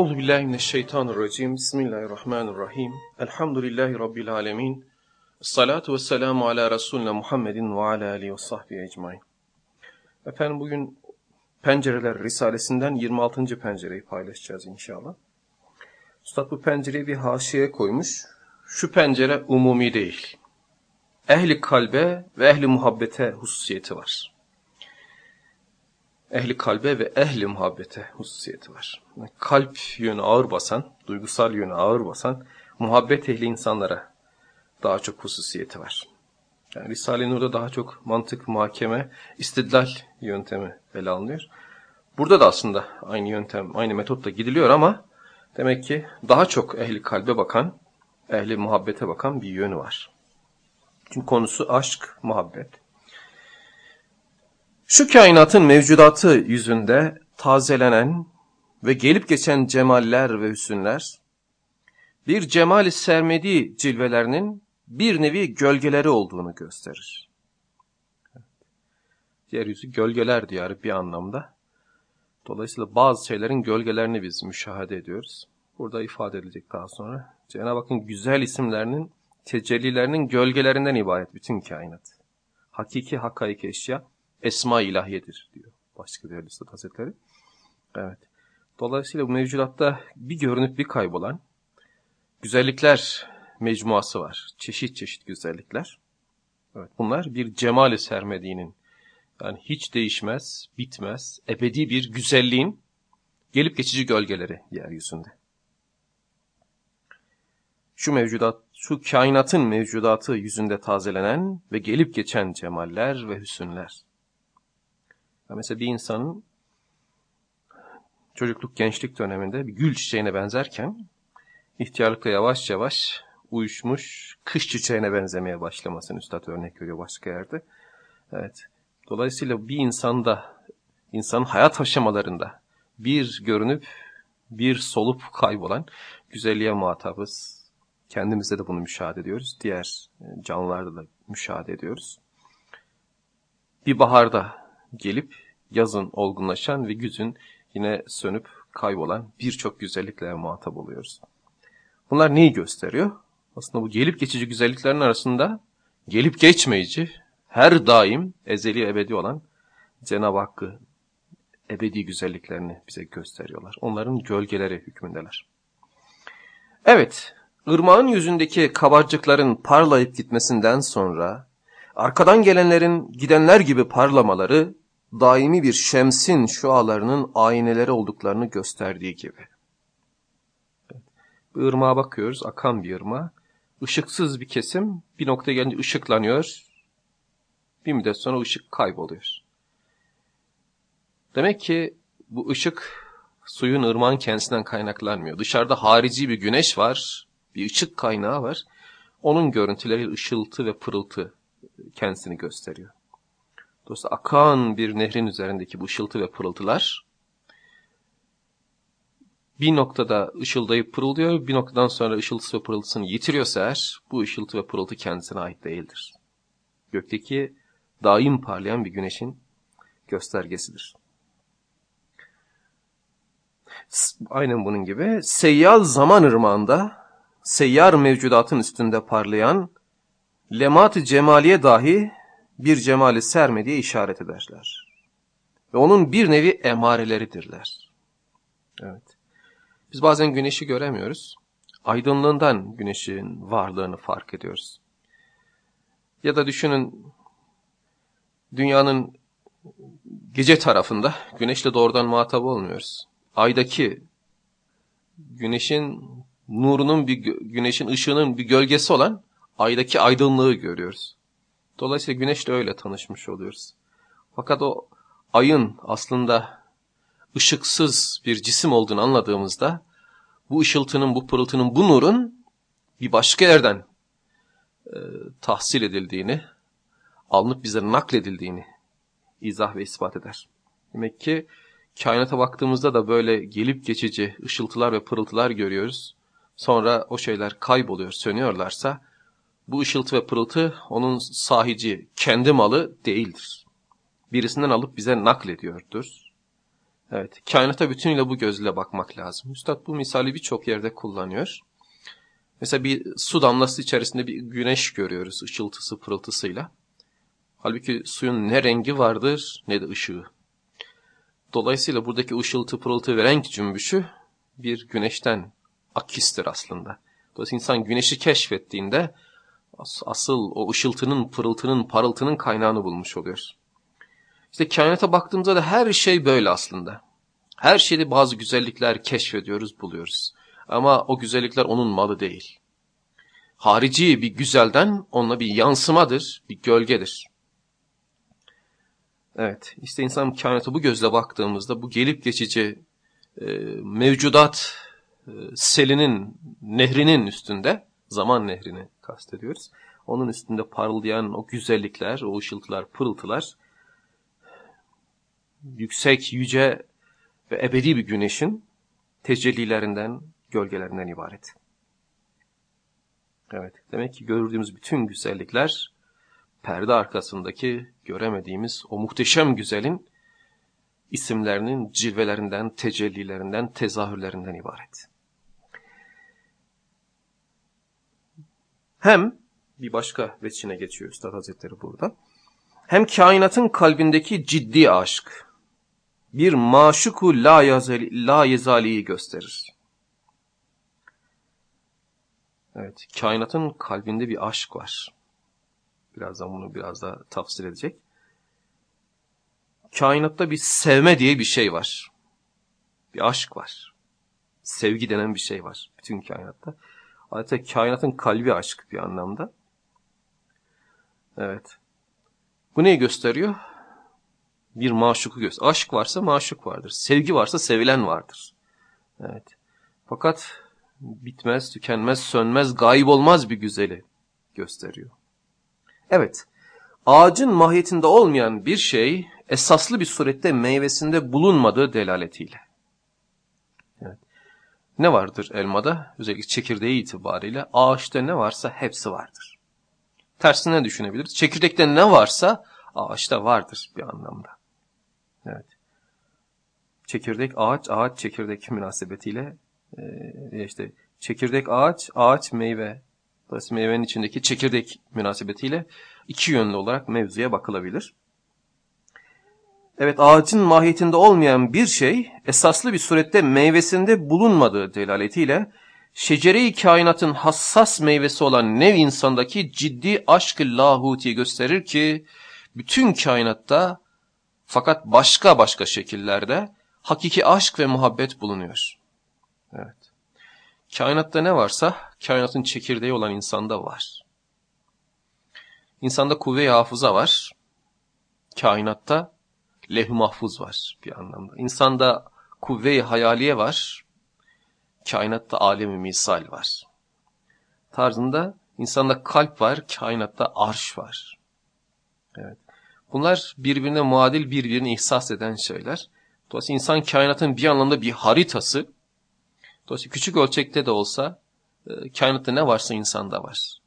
Euzu billahi mineşşeytanirracim. Bismillahirrahmanirrahim. Elhamdülillahi rabbil alamin. Salatu vesselamu ala Resulina Muhammedin ve ala alihi ve sahbihi ecmaîn. Efendim bugün Pencereler Risalesinden 26. pencereyi paylaşacağız inşallah. Üstad bu pencereyi bir haşiye koymuş. Şu pencere umumi değil. Ehli kalbe ve ehli muhabbete hususiyeti var ehli kalbe ve ehli muhabbete hususiyeti var. Kalp yönü ağır basan, duygusal yönü ağır basan, muhabbet ehli insanlara daha çok hususiyeti var. Yani Risale-i Nur'da daha çok mantık, muhakeme, istidlal yöntemi ele alınıyor. Burada da aslında aynı yöntem, aynı metotla gidiliyor ama demek ki daha çok ehli kalbe bakan, ehli muhabbete bakan bir yönü var. Çünkü konusu aşk, muhabbet. Şu kainatın mevcudatı yüzünde tazelenen ve gelip geçen cemaller ve hüsünler, bir cemali sermedi cilvelerinin bir nevi gölgeleri olduğunu gösterir. Yeryüzü gölgeler diyarı bir anlamda. Dolayısıyla bazı şeylerin gölgelerini biz müşahede ediyoruz. Burada ifade edilecek daha sonra. Cenab-ı Hakk'ın güzel isimlerinin, tecellilerinin gölgelerinden ibaret bütün kainat. Hakiki, hakaik eşya esma ilahiyedir diyor başka bir hadiste hazretleri. Evet. Dolayısıyla bu mevcudatta bir görünüp bir kaybolan güzellikler mecmuası var. Çeşit çeşit güzellikler. Evet, bunlar bir cemali sermediğinin yani hiç değişmez, bitmez, ebedi bir güzelliğin gelip geçici gölgeleri yeryüzünde. Şu mevcudat, şu kainatın mevcudatı yüzünde tazelenen ve gelip geçen cemaller ve hüsünler. Mesela bir insanın çocukluk gençlik döneminde bir gül çiçeğine benzerken ihtiyarlıkta yavaş yavaş uyuşmuş kış çiçeğine benzemeye başlamasını üstad örnek veriyor başka yerde. Evet. Dolayısıyla bir insanda, insanın hayat aşamalarında bir görünüp bir solup kaybolan güzelliğe muhatabız. Kendimizde de bunu müşahede ediyoruz. Diğer canlılarda da müşahede ediyoruz. Bir baharda gelip yazın olgunlaşan ve güzün yine sönüp kaybolan birçok güzellikle muhatap oluyoruz. Bunlar neyi gösteriyor? Aslında bu gelip geçici güzelliklerin arasında gelip geçmeyici, her daim ezeli ebedi olan Cenab-ı Hakk'ı ebedi güzelliklerini bize gösteriyorlar. Onların gölgeleri hükmündeler. Evet, ırmağın yüzündeki kabarcıkların parlayıp gitmesinden sonra arkadan gelenlerin gidenler gibi parlamaları daimi bir şemsin şualarının ayneleri olduklarını gösterdiği gibi. Bir ırmağa bakıyoruz, akan bir ırmağa. Işıksız bir kesim bir noktaya gelince ışıklanıyor. Bir müddet sonra ışık kayboluyor. Demek ki bu ışık suyun ırmağın kendisinden kaynaklanmıyor. Dışarıda harici bir güneş var, bir ışık kaynağı var. Onun görüntüleri ışıltı ve pırıltı kendisini gösteriyor. Dolayısıyla akan bir nehrin üzerindeki bu ışıltı ve pırıltılar bir noktada ışıldayıp pırıldıyor, bir noktadan sonra ışıltısı ve pırıltısını yitiriyorsa eğer bu ışıltı ve pırıltı kendisine ait değildir. Gökteki daim parlayan bir güneşin göstergesidir. Aynen bunun gibi seyyal zaman ırmağında seyyar mevcudatın üstünde parlayan lemat-ı cemaliye dahi bir cemali sermediği işaret ederler. Ve onun bir nevi emareleridirler. Evet. Biz bazen güneşi göremiyoruz. Aydınlığından güneşin varlığını fark ediyoruz. Ya da düşünün dünyanın gece tarafında güneşle doğrudan muhatap olmuyoruz. Aydaki güneşin nurunun bir güneşin ışığının bir gölgesi olan aydaki aydınlığı görüyoruz. Dolayısıyla güneşle öyle tanışmış oluyoruz. Fakat o ayın aslında ışıksız bir cisim olduğunu anladığımızda bu ışıltının, bu pırıltının, bu nurun bir başka yerden e, tahsil edildiğini, alınıp bize nakledildiğini izah ve ispat eder. Demek ki kainata baktığımızda da böyle gelip geçici ışıltılar ve pırıltılar görüyoruz. Sonra o şeyler kayboluyor, sönüyorlarsa bu ışıltı ve pırıltı onun sahici, kendi malı değildir. Birisinden alıp bize naklediyordur. Evet, kainata bütünüyle bu gözle bakmak lazım. Üstad bu misali birçok yerde kullanıyor. Mesela bir su damlası içerisinde bir güneş görüyoruz ışıltısı pırıltısıyla. Halbuki suyun ne rengi vardır ne de ışığı. Dolayısıyla buradaki ışıltı pırıltı ve renk cümbüşü bir güneşten akistir aslında. Dolayısıyla insan güneşi keşfettiğinde asıl o ışıltının, pırıltının, parıltının kaynağını bulmuş oluyor. İşte kainata baktığımızda da her şey böyle aslında. Her şeyde bazı güzellikler keşfediyoruz, buluyoruz. Ama o güzellikler onun malı değil. Harici bir güzelden onunla bir yansımadır, bir gölgedir. Evet, işte insan kainata bu gözle baktığımızda bu gelip geçici e, mevcudat e, selinin, nehrinin üstünde, zaman nehrini kastediyoruz. Onun üstünde parıldayan o güzellikler, o ışıltılar, pırıltılar, yüksek, yüce ve ebedi bir güneşin tecellilerinden, gölgelerinden ibaret. Evet, demek ki gördüğümüz bütün güzellikler perde arkasındaki göremediğimiz o muhteşem güzelin isimlerinin cilvelerinden, tecellilerinden, tezahürlerinden ibaret. Hem bir başka veçine geçiyor Üstad Hazretleri burada. Hem kainatın kalbindeki ciddi aşk bir maşuku la, yazali, la yezaliyi gösterir. Evet, kainatın kalbinde bir aşk var. Birazdan bunu biraz daha tafsir edecek. Kainatta bir sevme diye bir şey var. Bir aşk var. Sevgi denen bir şey var bütün kainatta. Adeta kainatın kalbi aşk bir anlamda. Evet. Bu neyi gösteriyor? Bir maşuku gösteriyor. Aşk varsa maşuk vardır. Sevgi varsa sevilen vardır. Evet. Fakat bitmez, tükenmez, sönmez, gayip olmaz bir güzeli gösteriyor. Evet, ağacın mahiyetinde olmayan bir şey esaslı bir surette meyvesinde bulunmadığı delaletiyle. Ne vardır elmada? Özellikle çekirdeği itibariyle ağaçta ne varsa hepsi vardır. Tersine düşünebiliriz. Çekirdekte ne varsa ağaçta vardır bir anlamda. Evet. Çekirdek ağaç, ağaç çekirdek münasebetiyle e, işte çekirdek ağaç, ağaç meyve. Dolayısıyla meyvenin içindeki çekirdek münasebetiyle iki yönlü olarak mevzuya bakılabilir. Evet ağacın mahiyetinde olmayan bir şey esaslı bir surette meyvesinde bulunmadığı delaletiyle şecere-i kainatın hassas meyvesi olan nev insandaki ciddi aşk-ı lahuti gösterir ki bütün kainatta fakat başka başka şekillerde hakiki aşk ve muhabbet bulunuyor. Evet. Kainatta ne varsa kainatın çekirdeği olan insanda var. İnsanda kuvve-i hafıza var. Kainatta leh mahfuz var bir anlamda. İnsanda kuvve-i hayaliye var. Kainatta alemi misal var. Tarzında insanda kalp var, kainatta arş var. Evet. Bunlar birbirine muadil, birbirini ihsas eden şeyler. Dolayısıyla insan kainatın bir anlamda bir haritası. Dolayısıyla küçük ölçekte de olsa e, kainatta ne varsa insanda var.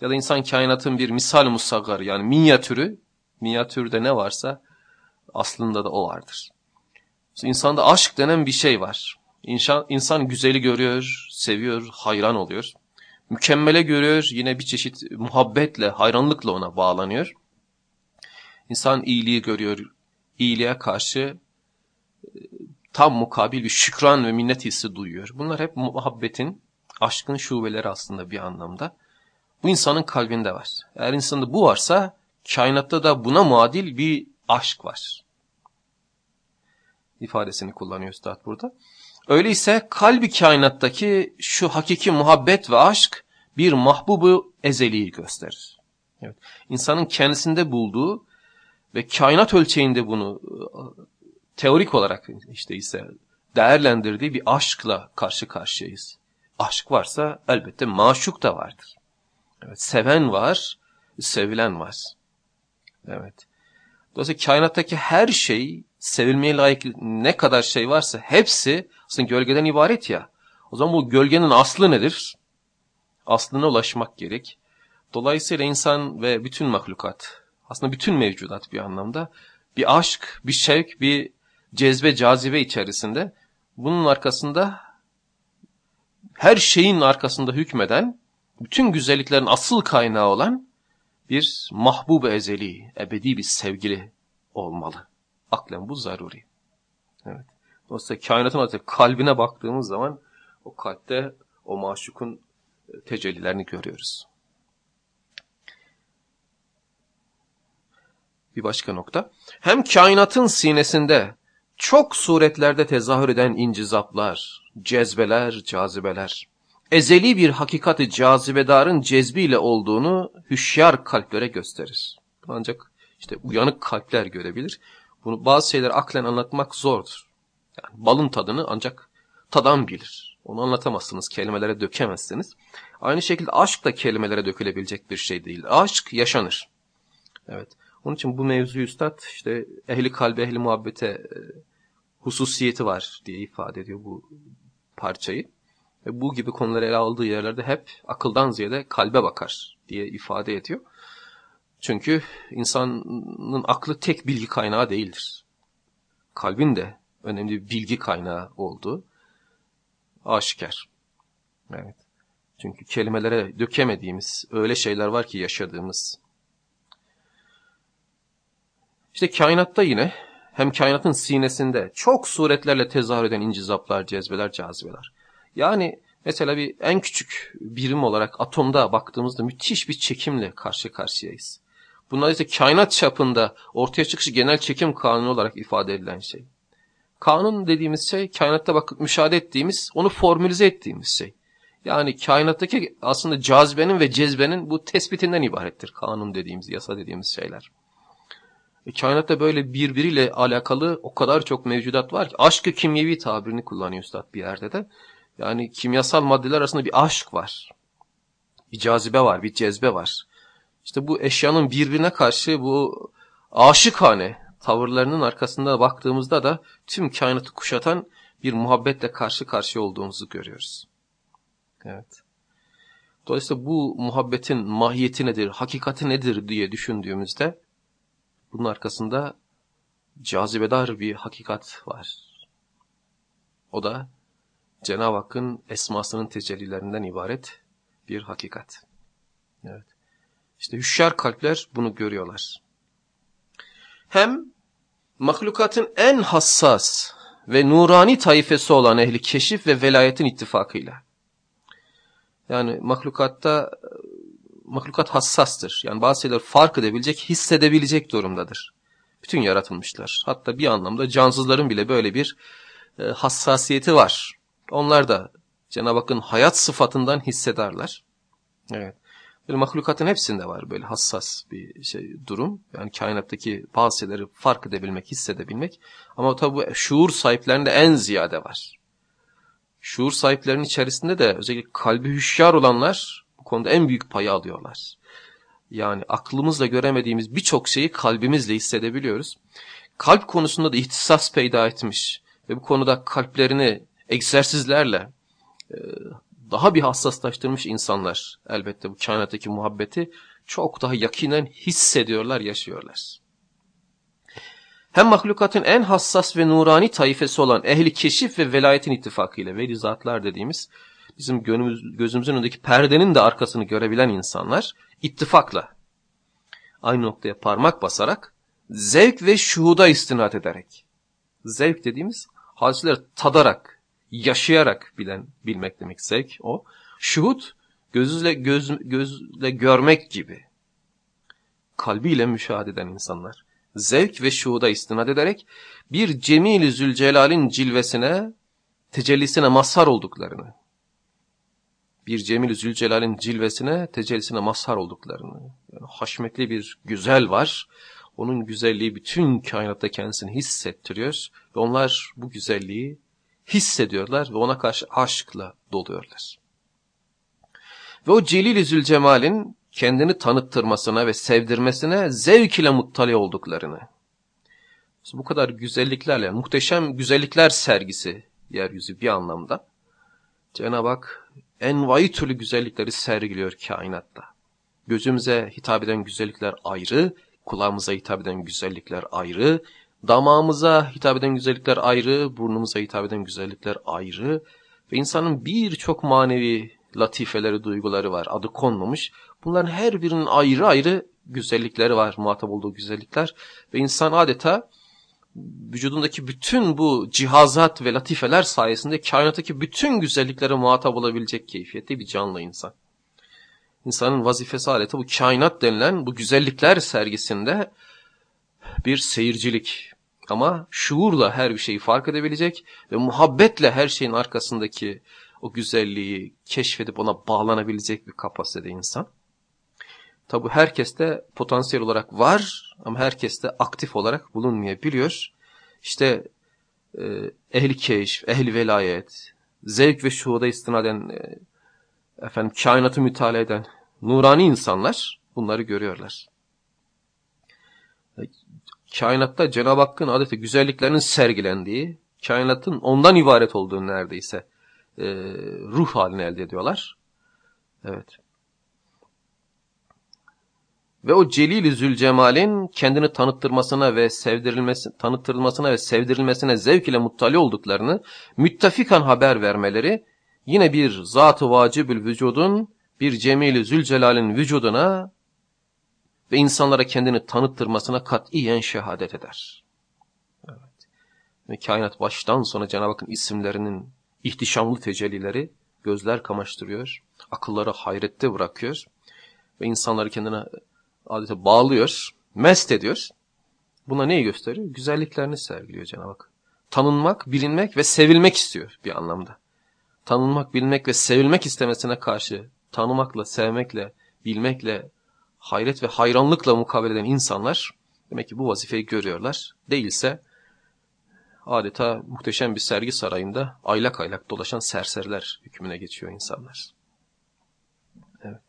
Ya da insan kainatın bir misal musaggar yani minyatürü, minyatürde ne varsa aslında da o vardır. İnsanda aşk denen bir şey var. İnsan, insan güzeli görüyor, seviyor, hayran oluyor. Mükemmele görüyor, yine bir çeşit muhabbetle, hayranlıkla ona bağlanıyor. İnsan iyiliği görüyor, iyiliğe karşı e, tam mukabil bir şükran ve minnet hissi duyuyor. Bunlar hep muhabbetin, aşkın şubeleri aslında bir anlamda. Bu insanın kalbinde var. Eğer insanda bu varsa kainatta da buna muadil bir aşk var. İfadesini kullanıyor Üstad burada. Öyleyse kalbi kainattaki şu hakiki muhabbet ve aşk bir mahbubu ezeliyi gösterir. Evet. İnsanın kendisinde bulduğu ve kainat ölçeğinde bunu e, teorik olarak işte ise değerlendirdiği bir aşkla karşı karşıyayız. Aşk varsa elbette maşuk da vardır. Evet, seven var, sevilen var. Evet. Dolayısıyla kainattaki her şey sevilmeye layık ne kadar şey varsa hepsi aslında gölgeden ibaret ya. O zaman bu gölgenin aslı nedir? Aslına ulaşmak gerek. Dolayısıyla insan ve bütün mahlukat, aslında bütün mevcudat bir anlamda bir aşk, bir şevk, bir cezbe cazibe içerisinde bunun arkasında her şeyin arkasında hükmeden bütün güzelliklerin asıl kaynağı olan bir mahbub ezeli, ebedi bir sevgili olmalı. Aklen bu zaruri. Evet. Dolayısıyla kainatın artık kalbine baktığımız zaman o kalpte o maşukun tecellilerini görüyoruz. Bir başka nokta. Hem kainatın sinesinde çok suretlerde tezahür eden incizaplar, cezbeler, cazibeler, ezeli bir hakikati cazibedarın cezbiyle olduğunu hüşyar kalplere gösterir. Ancak işte uyanık kalpler görebilir. Bunu bazı şeyler aklen anlatmak zordur. Yani balın tadını ancak tadan bilir. Onu anlatamazsınız, kelimelere dökemezsiniz. Aynı şekilde aşk da kelimelere dökülebilecek bir şey değil. Aşk yaşanır. Evet. Onun için bu mevzu üstad işte ehli kalbe, ehli muhabbete e, hususiyeti var diye ifade ediyor bu parçayı. Ve bu gibi konuları ele aldığı yerlerde hep akıldan ziyade kalbe bakar diye ifade ediyor. Çünkü insanın aklı tek bilgi kaynağı değildir. Kalbin de önemli bir bilgi kaynağı olduğu aşikar. Evet. Çünkü kelimelere dökemediğimiz öyle şeyler var ki yaşadığımız. İşte kainatta yine hem kainatın sinesinde çok suretlerle tezahür eden incizaplar, cezbeler, cazibeler. Yani mesela bir en küçük birim olarak atomda baktığımızda müthiş bir çekimle karşı karşıyayız. Bunlar ise kainat çapında ortaya çıkışı genel çekim kanunu olarak ifade edilen şey. Kanun dediğimiz şey kainatta bakıp müşahede ettiğimiz, onu formülize ettiğimiz şey. Yani kainattaki aslında cazibenin ve cezbenin bu tespitinden ibarettir kanun dediğimiz, yasa dediğimiz şeyler. E, kainatta böyle birbiriyle alakalı o kadar çok mevcudat var ki aşkı kimyevi tabirini kullanıyor üstad bir yerde de. Yani kimyasal maddeler arasında bir aşk var. Bir cazibe var, bir cezbe var. İşte bu eşyanın birbirine karşı bu aşıkhane tavırlarının arkasında baktığımızda da tüm kainatı kuşatan bir muhabbetle karşı karşıya olduğumuzu görüyoruz. Evet. Dolayısıyla bu muhabbetin mahiyeti nedir, hakikati nedir diye düşündüğümüzde bunun arkasında cazibedar bir hakikat var. O da Cenab-ı Hakk'ın esmasının tecellilerinden ibaret bir hakikat. Evet. İşte hüşyar kalpler bunu görüyorlar. Hem mahlukatın en hassas ve nurani taifesi olan ehli keşif ve velayetin ittifakıyla. Yani mahlukatta mahlukat hassastır. Yani bazı şeyler fark edebilecek, hissedebilecek durumdadır. Bütün yaratılmışlar. Hatta bir anlamda cansızların bile böyle bir e, hassasiyeti var. Onlar da Cenab-ı Hakk'ın hayat sıfatından hissedarlar. Evet. Böyle mahlukatın hepsinde var böyle hassas bir şey durum. Yani kainattaki bazı şeyleri fark edebilmek, hissedebilmek. Ama tabi bu şuur sahiplerinde en ziyade var. Şuur sahiplerinin içerisinde de özellikle kalbi hüşyar olanlar bu konuda en büyük payı alıyorlar. Yani aklımızla göremediğimiz birçok şeyi kalbimizle hissedebiliyoruz. Kalp konusunda da ihtisas peyda etmiş ve bu konuda kalplerini egzersizlerle e, daha bir hassaslaştırmış insanlar elbette bu kainattaki muhabbeti çok daha yakinen hissediyorlar, yaşıyorlar. Hem mahlukatın en hassas ve nurani taifesi olan ehli keşif ve velayetin ittifakıyla veli zatlar dediğimiz bizim gönlümüz, gözümüzün önündeki perdenin de arkasını görebilen insanlar ittifakla aynı noktaya parmak basarak zevk ve şuhuda istinat ederek zevk dediğimiz hadisleri tadarak yaşayarak bilen bilmek demek zevk o. Şuhut gözüyle göz, gözle görmek gibi. Kalbiyle müşahede eden insanlar. Zevk ve şuhuda istinad ederek bir Cemil-i Zülcelal'in cilvesine, tecellisine mazhar olduklarını, bir Cemil-i Zülcelal'in cilvesine, tecellisine mazhar olduklarını, yani haşmetli bir güzel var, onun güzelliği bütün kainatta kendisini hissettiriyor ve onlar bu güzelliği hissediyorlar ve ona karşı aşkla doluyorlar. Ve o Celil-i Zülcemal'in kendini tanıttırmasına ve sevdirmesine zevk ile muttali olduklarını, bu kadar güzelliklerle, muhteşem güzellikler sergisi yeryüzü bir anlamda, Cenab-ı Hak envai türlü güzellikleri sergiliyor kainatta. Gözümüze hitap eden güzellikler ayrı, kulağımıza hitap eden güzellikler ayrı, Damağımıza hitap eden güzellikler ayrı, burnumuza hitap eden güzellikler ayrı. Ve insanın birçok manevi latifeleri, duyguları var. Adı konmamış. Bunların her birinin ayrı ayrı güzellikleri var. Muhatap olduğu güzellikler. Ve insan adeta vücudundaki bütün bu cihazat ve latifeler sayesinde kainattaki bütün güzelliklere muhatap olabilecek keyfiyette bir canlı insan. İnsanın vazifesi adeta bu kainat denilen bu güzellikler sergisinde bir seyircilik. Ama şuurla her bir şeyi fark edebilecek ve muhabbetle her şeyin arkasındaki o güzelliği keşfedip ona bağlanabilecek bir kapasitede insan. Tabi herkeste potansiyel olarak var ama herkeste aktif olarak bulunmayabiliyor. İşte e, ehli keşf, ehli velayet, zevk ve şuhuda istinaden e, efendim kainatı mütalaa eden nurani insanlar bunları görüyorlar. Kainatta Cenab-ı Hakk'ın adeta güzelliklerinin sergilendiği, kainatın ondan ibaret olduğu neredeyse e, ruh halini elde ediyorlar. Evet. Ve o Celil-i Zülcemal'in kendini tanıttırmasına ve sevdirilmesi, tanıttırılmasına ve sevdirilmesine zevk ile muttali olduklarını müttefikan haber vermeleri yine bir zat-ı vacibül vücudun bir Cemil-i Zülcelal'in vücuduna ve insanlara kendini tanıttırmasına katiyen şehadet eder. Evet. Ve kainat baştan sona Cenab-ı Hakk'ın isimlerinin ihtişamlı tecellileri gözler kamaştırıyor, akılları hayrette bırakıyor ve insanları kendine adeta bağlıyor, mest ediyor. Buna neyi gösteriyor? Güzelliklerini sergiliyor Cenab-ı Hak. Tanınmak, bilinmek ve sevilmek istiyor bir anlamda. Tanınmak, bilmek ve sevilmek istemesine karşı tanımakla, sevmekle, bilmekle, hayret ve hayranlıkla mukabele eden insanlar demek ki bu vazifeyi görüyorlar. Değilse adeta muhteşem bir sergi sarayında aylak aylak dolaşan serseriler hükmüne geçiyor insanlar. Evet.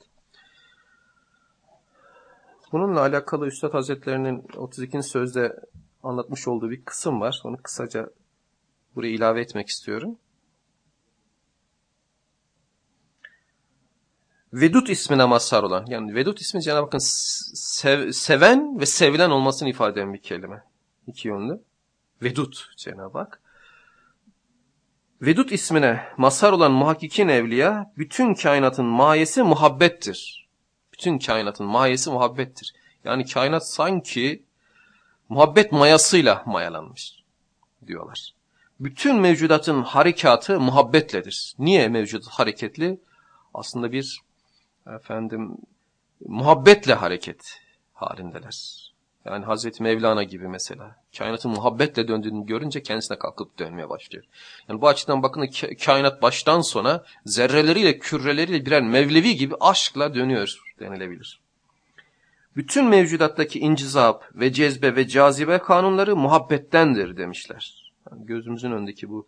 Bununla alakalı Üstad Hazretlerinin 32. sözde anlatmış olduğu bir kısım var. Onu kısaca buraya ilave etmek istiyorum. Vedut ismine mazhar olan, yani Vedut ismi Cenab-ı Hakk'ın sev, seven ve sevilen olmasını ifade eden bir kelime. İki yönlü. Vedut Cenab-ı Hak. Vedut ismine mazhar olan muhakkikin evliya, bütün kainatın mayesi muhabbettir. Bütün kainatın mayesi muhabbettir. Yani kainat sanki muhabbet mayasıyla mayalanmış diyorlar. Bütün mevcudatın harekatı muhabbetledir. Niye mevcudat hareketli? Aslında bir efendim muhabbetle hareket halindeler. Yani Hazreti Mevlana gibi mesela. Kainatın muhabbetle döndüğünü görünce kendisine kalkıp dönmeye başlıyor. Yani bu açıdan bakın kainat baştan sona zerreleriyle küreleriyle birer mevlevi gibi aşkla dönüyor denilebilir. Bütün mevcudattaki incizap ve cezbe ve cazibe kanunları muhabbettendir demişler. Yani gözümüzün önündeki bu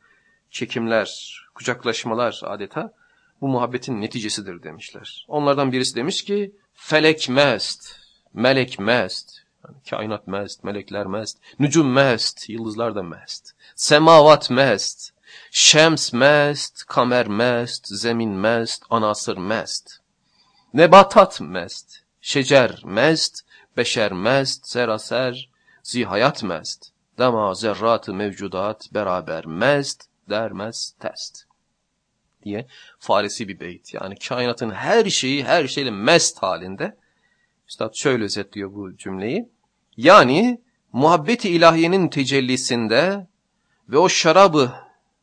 çekimler, kucaklaşmalar adeta bu muhabbetin neticesidir demişler. Onlardan birisi demiş ki felek mest, melek mest, yani kainat mest, melekler mest, nücum mest, yıldızlar da mest, semavat mest, şems mest, kamer mest, zemin mest, anasır mest, nebatat mest, şecer mest, beşer mest, seraser, zihayat mest, dema zerrat mevcudat beraber mest, dermez test diye faresi bir beyt. Yani kainatın her şeyi her şeyle mest halinde. Üstad şöyle özetliyor bu cümleyi. Yani muhabbeti ilahiyenin tecellisinde ve o şarabı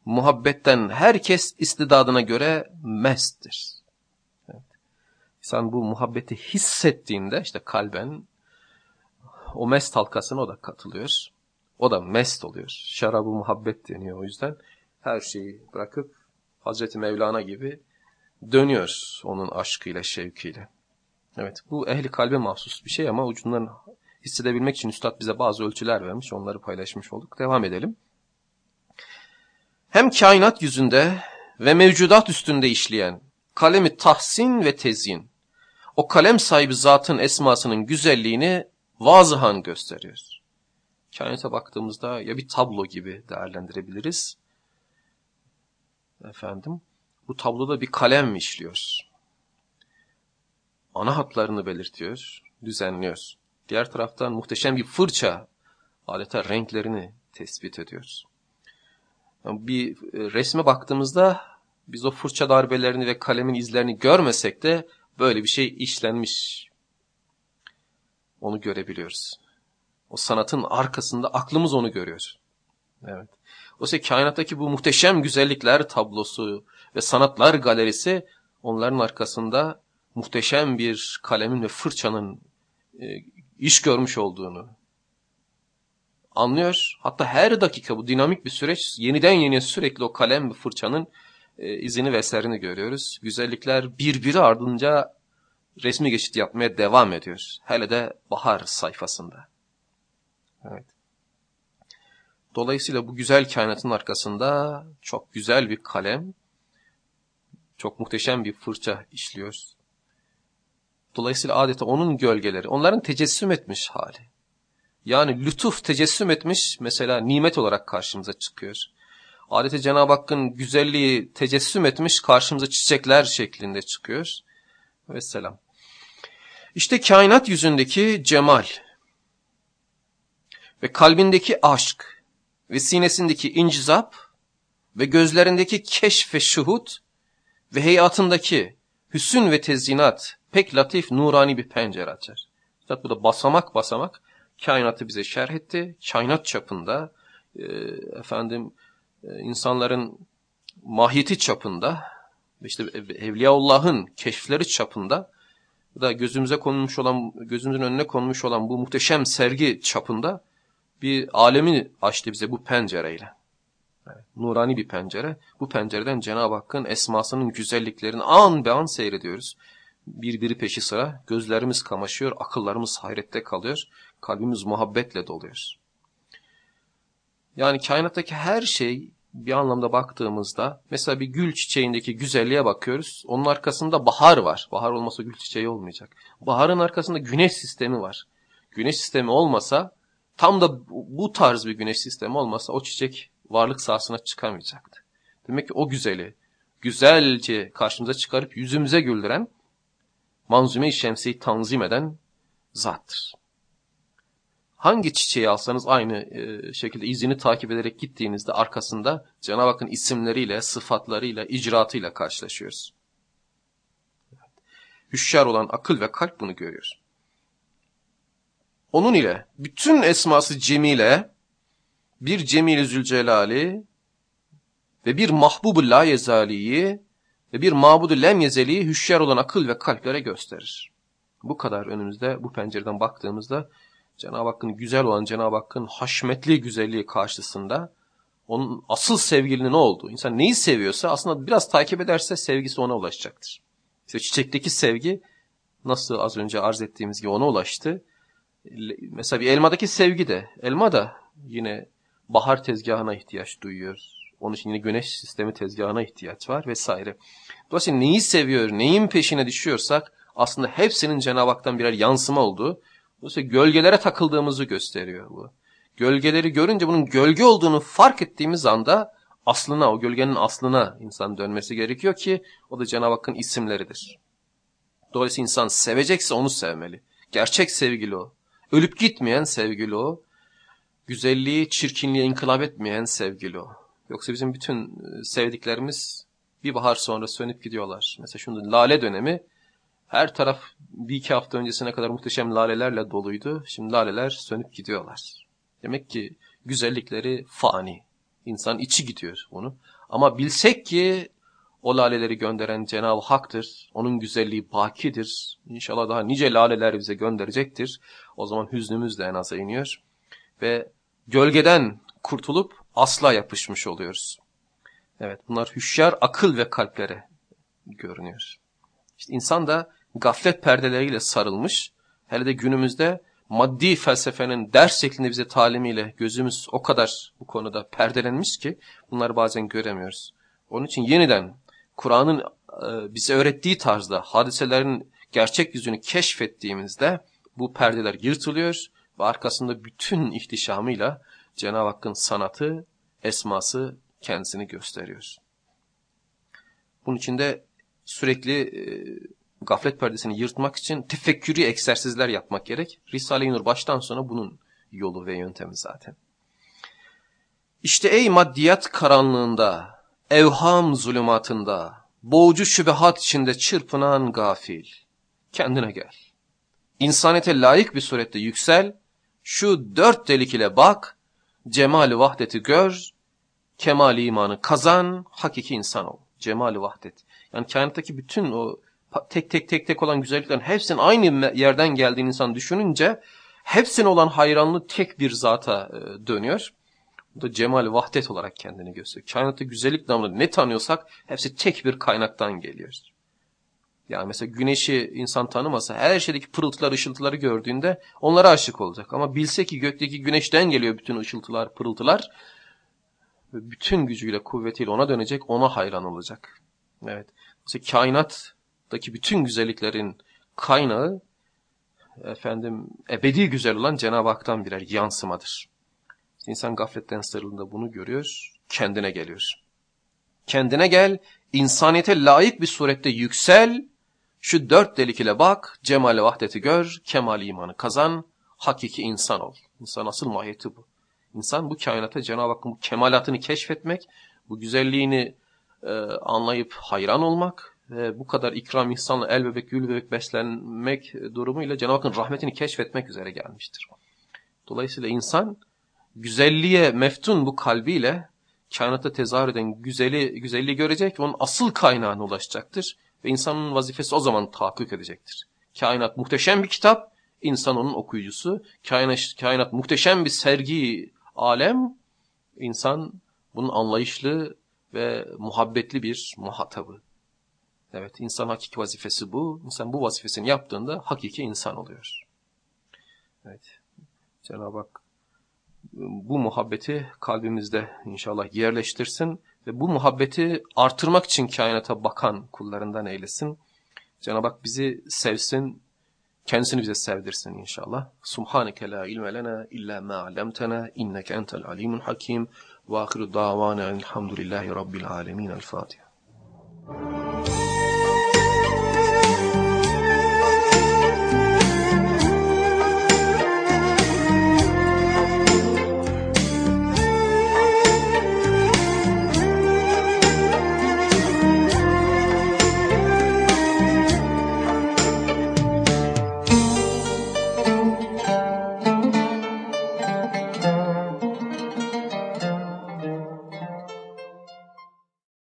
muhabbetten herkes istidadına göre mesttir. Evet. İnsan bu muhabbeti hissettiğinde işte kalben o mest halkasına o da katılıyor. O da mest oluyor. Şarabı muhabbet deniyor o yüzden. Her şeyi bırakıp Hazreti Mevlana gibi dönüyor onun aşkıyla, şevkiyle. Evet bu ehli kalbe mahsus bir şey ama ucundan hissedebilmek için Üstad bize bazı ölçüler vermiş. Onları paylaşmış olduk. Devam edelim. Hem kainat yüzünde ve mevcudat üstünde işleyen kalemi tahsin ve tezyin, o kalem sahibi zatın esmasının güzelliğini vazıhan gösteriyor. Kainata baktığımızda ya bir tablo gibi değerlendirebiliriz efendim bu tabloda bir kalem işliyor. Ana hatlarını belirtiyor, düzenliyor. Diğer taraftan muhteşem bir fırça adeta renklerini tespit ediyoruz. Bir e, resme baktığımızda biz o fırça darbelerini ve kalemin izlerini görmesek de böyle bir şey işlenmiş. Onu görebiliyoruz. O sanatın arkasında aklımız onu görüyor. Evet. Oysa kainattaki bu muhteşem güzellikler tablosu ve sanatlar galerisi onların arkasında muhteşem bir kalemin ve fırçanın e, iş görmüş olduğunu anlıyor. Hatta her dakika bu dinamik bir süreç yeniden yeniye sürekli o kalem ve fırçanın e, izini ve eserini görüyoruz. Güzellikler birbiri ardınca resmi geçit yapmaya devam ediyor. Hele de bahar sayfasında. Evet. Dolayısıyla bu güzel kainatın arkasında çok güzel bir kalem, çok muhteşem bir fırça işliyor. Dolayısıyla adeta onun gölgeleri, onların tecessüm etmiş hali. Yani lütuf tecessüm etmiş mesela nimet olarak karşımıza çıkıyor. Adeta Cenab-ı Hakk'ın güzelliği tecessüm etmiş karşımıza çiçekler şeklinde çıkıyor. Vesselam. İşte kainat yüzündeki cemal ve kalbindeki aşk ve sinesindeki incizap ve gözlerindeki keşf ve şuhut ve heyatındaki hüsün ve tezyinat pek latif nurani bir pencere açar. Üstad bu da basamak basamak kainatı bize şerh etti. Kainat çapında e, efendim e, insanların mahiyeti çapında işte Evliyaullah'ın keşifleri çapında da gözümüze konmuş olan gözümüzün önüne konmuş olan bu muhteşem sergi çapında bir alemi açtı bize bu pencereyle. Yani, nurani bir pencere. Bu pencereden Cenab-ı Hakk'ın esmasının güzelliklerini an be an seyrediyoruz. Birbiri peşi sıra gözlerimiz kamaşıyor, akıllarımız hayrette kalıyor, kalbimiz muhabbetle doluyor. Yani kainattaki her şey bir anlamda baktığımızda mesela bir gül çiçeğindeki güzelliğe bakıyoruz. Onun arkasında bahar var. Bahar olmasa gül çiçeği olmayacak. Baharın arkasında güneş sistemi var. Güneş sistemi olmasa tam da bu tarz bir güneş sistemi olmasa o çiçek varlık sahasına çıkamayacaktı. Demek ki o güzeli güzelce karşımıza çıkarıp yüzümüze güldüren manzume-i şemsiyeyi tanzim eden zattır hangi çiçeği alsanız aynı e, şekilde izini takip ederek gittiğinizde arkasında Cenab-ı Hakk'ın isimleriyle, sıfatlarıyla, icraatıyla karşılaşıyoruz. Hüşyar olan akıl ve kalp bunu görüyor. Onun ile bütün esması cemile, bir cemil Zülcelali ve bir mahbubu la yezaliyi ve bir mabudu lem yezeliyi hüşyar olan akıl ve kalplere gösterir. Bu kadar önümüzde bu pencereden baktığımızda Cenab-ı Hakk'ın güzel olan Cenab-ı Hakk'ın haşmetli güzelliği karşısında onun asıl sevgilinin ne olduğu. İnsan neyi seviyorsa aslında biraz takip ederse sevgisi ona ulaşacaktır. İşte çiçekteki sevgi nasıl az önce arz ettiğimiz gibi ona ulaştı. Mesela bir elmadaki sevgi de, elma da yine bahar tezgahına ihtiyaç duyuyor. Onun için yine güneş sistemi tezgahına ihtiyaç var vesaire. Dolayısıyla neyi seviyor, neyin peşine düşüyorsak aslında hepsinin Cenab-ı Hak'tan birer yansıma olduğu Dolayısıyla gölgelere takıldığımızı gösteriyor bu. Gölgeleri görünce bunun gölge olduğunu fark ettiğimiz anda aslına, o gölgenin aslına insan dönmesi gerekiyor ki o da Cenab-ı Hakk'ın isimleridir. Dolayısıyla insan sevecekse onu sevmeli. Gerçek sevgili o. Ölüp gitmeyen sevgili o. Güzelliği, çirkinliğe inkılap etmeyen sevgili o. Yoksa bizim bütün e, sevdiklerimiz bir bahar sonra sönüp gidiyorlar. Mesela şunu lale dönemi her taraf bir iki hafta öncesine kadar muhteşem lalelerle doluydu. Şimdi laleler sönüp gidiyorlar. Demek ki güzellikleri fani. İnsan içi gidiyor onu. Ama bilsek ki o laleleri gönderen Cenab-ı Hak'tır. Onun güzelliği bakidir. İnşallah daha nice laleler bize gönderecektir. O zaman hüznümüz de en aza iniyor. Ve gölgeden kurtulup asla yapışmış oluyoruz. Evet bunlar hüşyar akıl ve kalplere görünüyor. İşte insan da gaflet perdeleriyle sarılmış. Hele de günümüzde maddi felsefenin ders şeklinde bize talimiyle gözümüz o kadar bu konuda perdelenmiş ki bunları bazen göremiyoruz. Onun için yeniden Kur'an'ın e, bize öğrettiği tarzda hadiselerin gerçek yüzünü keşfettiğimizde bu perdeler yırtılıyor ve arkasında bütün ihtişamıyla Cenab-ı Hakk'ın sanatı, esması kendisini gösteriyor. Bunun için de sürekli e, gaflet perdesini yırtmak için tefekkürü egzersizler yapmak gerek. Risale-i Nur baştan sona bunun yolu ve yöntemi zaten. İşte ey maddiyat karanlığında, evham zulümatında, boğucu şübehat içinde çırpınan gafil, kendine gel. İnsaniyete layık bir surette yüksel, şu dört delik ile bak, cemali vahdeti gör, kemali imanı kazan, hakiki insan ol. Cemali vahdet. Yani kainattaki bütün o tek tek tek tek olan güzelliklerin hepsinin aynı yerden geldiğini insan düşününce hepsine olan hayranlığı tek bir zata e, dönüyor. Bu da cemal vahdet olarak kendini gösteriyor. Kainatta güzellik namını ne tanıyorsak hepsi tek bir kaynaktan geliyor. Yani mesela güneşi insan tanımasa her şeydeki pırıltılar, ışıltıları gördüğünde onlara aşık olacak. Ama bilse ki gökteki güneşten geliyor bütün ışıltılar, pırıltılar bütün gücüyle, kuvvetiyle ona dönecek, ona hayran olacak. Evet. Mesela kainattaki bütün güzelliklerin kaynağı efendim ebedi güzel olan Cenab-ı Hak'tan birer yansımadır. İnsan gafletten sarıldığında bunu görüyor, kendine geliyor. Kendine gel, insaniyete layık bir surette yüksel, şu dört delik ile bak, cemal vahdeti gör, kemal imanı kazan, hakiki insan ol. İnsan asıl mahiyeti bu. İnsan bu kainata Cenab-ı Hakk'ın bu kemalatını keşfetmek, bu güzelliğini e, anlayıp hayran olmak ve bu kadar ikram ihsanla el bebek gül bebek beslenmek durumuyla Cenab-ı Hakk'ın rahmetini keşfetmek üzere gelmiştir. Dolayısıyla insan güzelliğe meftun bu kalbiyle kainatta tezahür eden güzeli, güzelliği görecek ve onun asıl kaynağına ulaşacaktır. Ve insanın vazifesi o zaman tahakkuk edecektir. Kainat muhteşem bir kitap, insan onun okuyucusu. Kainat, kainat muhteşem bir sergi alem, insan bunun anlayışlı ve muhabbetli bir muhatabı. Evet, insan hakiki vazifesi bu. İnsan bu vazifesini yaptığında hakiki insan oluyor. Evet, Cenab-ı Hak bu muhabbeti kalbimizde inşallah yerleştirsin ve bu muhabbeti artırmak için kainata bakan kullarından eylesin. Cenab-ı Hak bizi sevsin, kendisini bize sevdirsin inşallah. Subhaneke la ilme lena illa ma allamtana inneke entel alimul hakim ve ahiru davana elhamdülillahi rabbil alemin. El Fatiha.